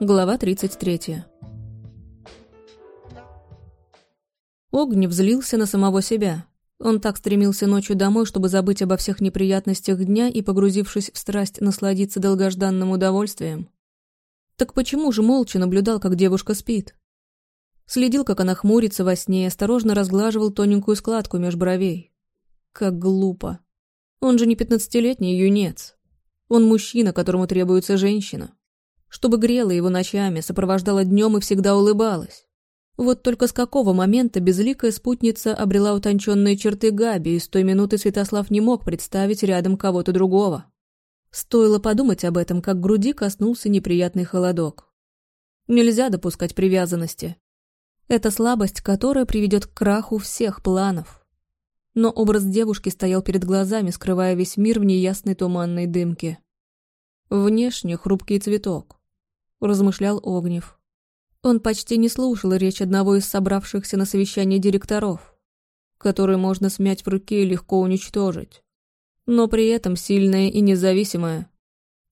Глава 33. Огнев злился на самого себя. Он так стремился ночью домой, чтобы забыть обо всех неприятностях дня и, погрузившись в страсть, насладиться долгожданным удовольствием. Так почему же молча наблюдал, как девушка спит? Следил, как она хмурится во сне и осторожно разглаживал тоненькую складку меж бровей. Как глупо. Он же не пятнадцатилетний юнец. Он мужчина, которому требуется женщина чтобы грела его ночами, сопровождала днем и всегда улыбалась. Вот только с какого момента безликая спутница обрела утонченные черты Габи, и с той минуты Святослав не мог представить рядом кого-то другого. Стоило подумать об этом, как груди коснулся неприятный холодок. Нельзя допускать привязанности. Это слабость, которая приведет к краху всех планов. Но образ девушки стоял перед глазами, скрывая весь мир в неясной туманной дымке. Внешне хрупкий цветок, — размышлял Огнев. Он почти не слушал речь одного из собравшихся на совещании директоров, который можно смять в руке и легко уничтожить. Но при этом сильная и независимая.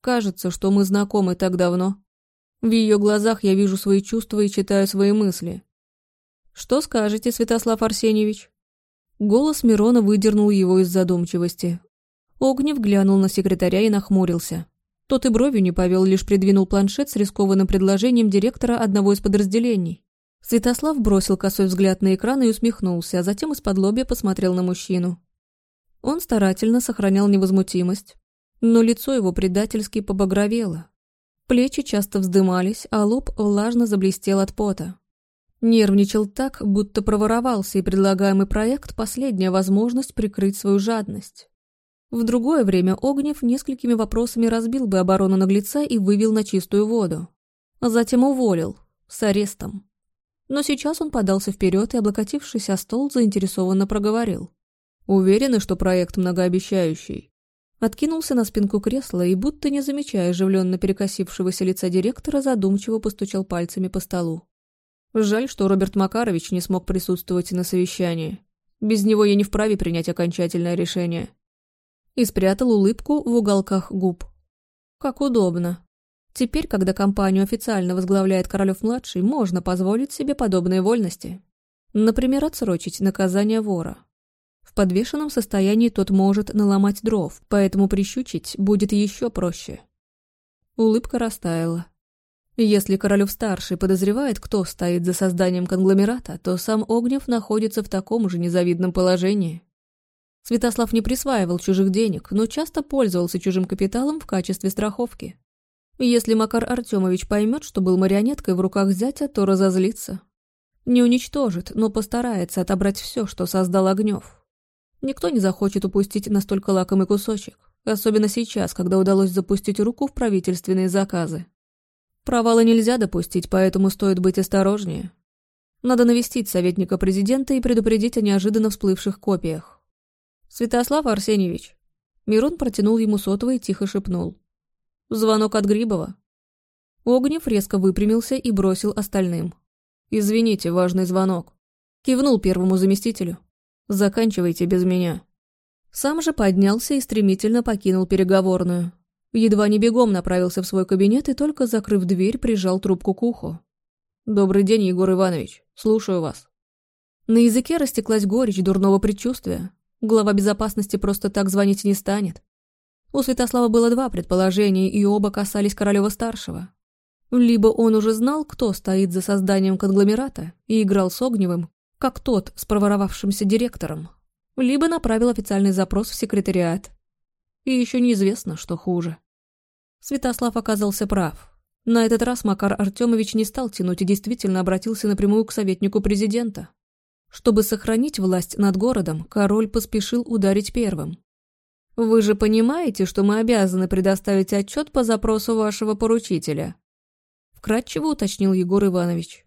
Кажется, что мы знакомы так давно. В ее глазах я вижу свои чувства и читаю свои мысли. «Что скажете, Святослав Арсеньевич?» Голос Мирона выдернул его из задумчивости. Огнев глянул на секретаря и нахмурился. Тот и бровью не повел, лишь придвинул планшет с рискованным предложением директора одного из подразделений. Святослав бросил косой взгляд на экран и усмехнулся, а затем из-под лобья посмотрел на мужчину. Он старательно сохранял невозмутимость, но лицо его предательски побагровело. Плечи часто вздымались, а лоб влажно заблестел от пота. Нервничал так, будто проворовался, и предлагаемый проект – последняя возможность прикрыть свою жадность. В другое время Огнев несколькими вопросами разбил бы оборону наглеца и вывел на чистую воду. Затем уволил. С арестом. Но сейчас он подался вперед и, облокотившись о стол, заинтересованно проговорил. «Уверены, что проект многообещающий?» Откинулся на спинку кресла и, будто не замечая оживленно перекосившегося лица директора, задумчиво постучал пальцами по столу. «Жаль, что Роберт Макарович не смог присутствовать на совещании. Без него я не вправе принять окончательное решение и спрятал улыбку в уголках губ. Как удобно. Теперь, когда компанию официально возглавляет Королёв-младший, можно позволить себе подобные вольности. Например, отсрочить наказание вора. В подвешенном состоянии тот может наломать дров, поэтому прищучить будет еще проще. Улыбка растаяла. Если Королёв-старший подозревает, кто стоит за созданием конгломерата, то сам Огнев находится в таком же незавидном положении. Святослав не присваивал чужих денег, но часто пользовался чужим капиталом в качестве страховки. Если Макар Артемович поймет, что был марионеткой в руках зятя, то разозлится. Не уничтожит, но постарается отобрать все, что создал Огнев. Никто не захочет упустить настолько лакомый кусочек, особенно сейчас, когда удалось запустить руку в правительственные заказы. Провала нельзя допустить, поэтому стоит быть осторожнее. Надо навестить советника президента и предупредить о неожиданно всплывших копиях. «Святослав Арсеньевич!» Мирон протянул ему сотовый и тихо шепнул. «Звонок от Грибова». Огнев резко выпрямился и бросил остальным. «Извините, важный звонок». Кивнул первому заместителю. «Заканчивайте без меня». Сам же поднялся и стремительно покинул переговорную. Едва не бегом направился в свой кабинет и только закрыв дверь, прижал трубку к уху. «Добрый день, Егор Иванович. Слушаю вас». На языке растеклась горечь дурного предчувствия. Глава безопасности просто так звонить не станет. У Святослава было два предположения, и оба касались Королева-старшего. Либо он уже знал, кто стоит за созданием конгломерата, и играл с Огневым, как тот с проворовавшимся директором, либо направил официальный запрос в секретариат. И еще неизвестно, что хуже. Святослав оказался прав. На этот раз Макар Артемович не стал тянуть и действительно обратился напрямую к советнику президента. Чтобы сохранить власть над городом, король поспешил ударить первым. «Вы же понимаете, что мы обязаны предоставить отчет по запросу вашего поручителя?» Вкратчиво уточнил Егор Иванович.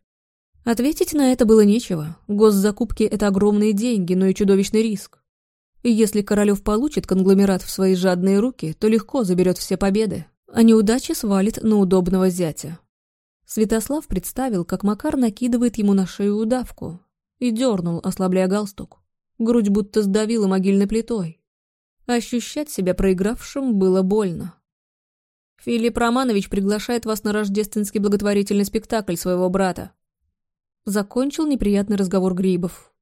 Ответить на это было нечего. Госзакупки – это огромные деньги, но и чудовищный риск. И если Королев получит конгломерат в свои жадные руки, то легко заберет все победы, а неудача свалит на удобного зятя. Святослав представил, как Макар накидывает ему на шею удавку, и дернул, ослабляя галстук. Грудь будто сдавила могильной плитой. Ощущать себя проигравшим было больно. Филипп Романович приглашает вас на рождественский благотворительный спектакль своего брата. Закончил неприятный разговор Грибов.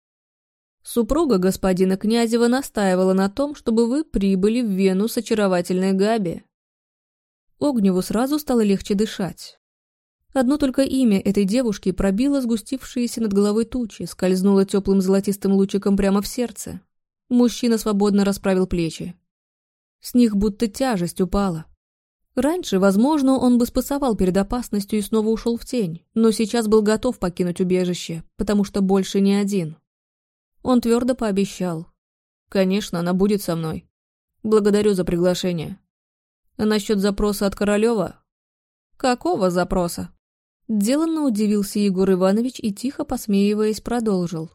Супруга господина Князева настаивала на том, чтобы вы прибыли в Вену с очаровательной Габи. Огневу сразу стало легче дышать. Одно только имя этой девушки пробило сгустившиеся над головой тучи, скользнуло теплым золотистым лучиком прямо в сердце. Мужчина свободно расправил плечи. С них будто тяжесть упала. Раньше, возможно, он бы спасовал перед опасностью и снова ушел в тень, но сейчас был готов покинуть убежище, потому что больше не один. Он твердо пообещал. «Конечно, она будет со мной. Благодарю за приглашение. А насчет запроса от Королева?» «Какого запроса?» Деланно удивился Егор Иванович и, тихо посмеиваясь, продолжил.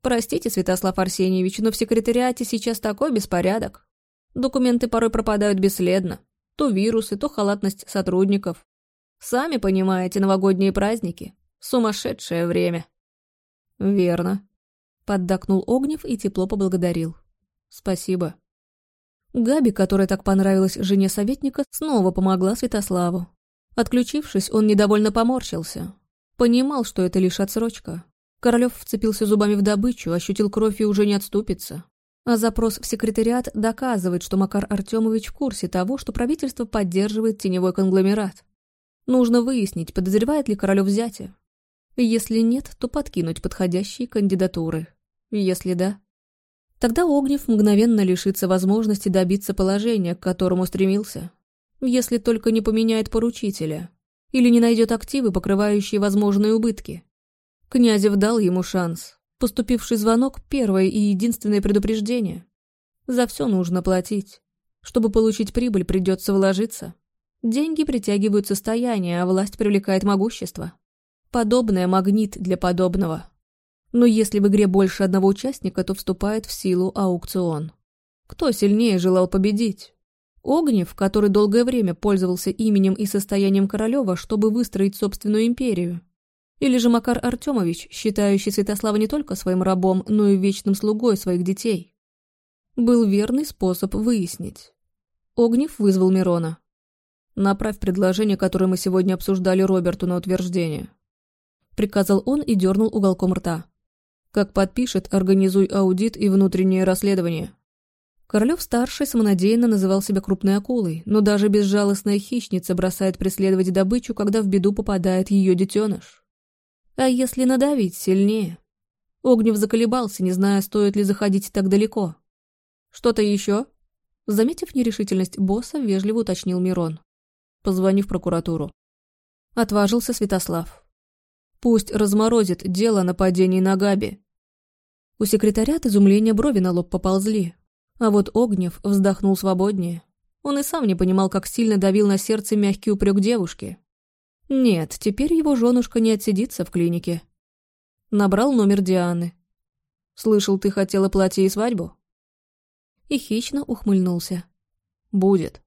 «Простите, Святослав Арсеньевич, но в секретариате сейчас такой беспорядок. Документы порой пропадают бесследно. То вирусы, то халатность сотрудников. Сами понимаете, новогодние праздники. Сумасшедшее время. Верно. Поддакнул Огнев и тепло поблагодарил. Спасибо. Габи, которая так понравилась жене советника, снова помогла Святославу. Отключившись, он недовольно поморщился. Понимал, что это лишь отсрочка. Королев вцепился зубами в добычу, ощутил кровь и уже не отступится. А запрос в секретариат доказывает, что Макар Артемович в курсе того, что правительство поддерживает теневой конгломерат. Нужно выяснить, подозревает ли Королев взятие. Если нет, то подкинуть подходящие кандидатуры. Если да, тогда Огнев мгновенно лишится возможности добиться положения, к которому стремился. Если только не поменяет поручителя. Или не найдет активы, покрывающие возможные убытки. Князев дал ему шанс, Поступивший звонок – первое и единственное предупреждение. За все нужно платить. Чтобы получить прибыль, придется вложиться. Деньги притягивают состояние, а власть привлекает могущество. Подобное магнит для подобного. Но если в игре больше одного участника, то вступает в силу аукцион. Кто сильнее желал победить? Огнев, который долгое время пользовался именем и состоянием Королева, чтобы выстроить собственную империю. Или же Макар Артемович, считающий Святослава не только своим рабом, но и вечным слугой своих детей. Был верный способ выяснить. Огнев вызвал Мирона. «Направь предложение, которое мы сегодня обсуждали Роберту на утверждение». Приказал он и дернул уголком рта. «Как подпишет, организуй аудит и внутреннее расследование». Королев-старший самонадеянно называл себя крупной акулой, но даже безжалостная хищница бросает преследовать добычу, когда в беду попадает ее детеныш. А если надавить сильнее? Огнев заколебался, не зная, стоит ли заходить так далеко. Что-то еще? Заметив нерешительность босса, вежливо уточнил Мирон. Позвони в прокуратуру. Отважился Святослав. Пусть разморозит дело о нападении на Габи. У секретаря от изумления брови на лоб поползли. А вот Огнев вздохнул свободнее. Он и сам не понимал, как сильно давил на сердце мягкий упрек девушки. Нет, теперь его женушка не отсидится в клинике. Набрал номер Дианы. «Слышал, ты хотела платье и свадьбу?» И хищно ухмыльнулся. «Будет».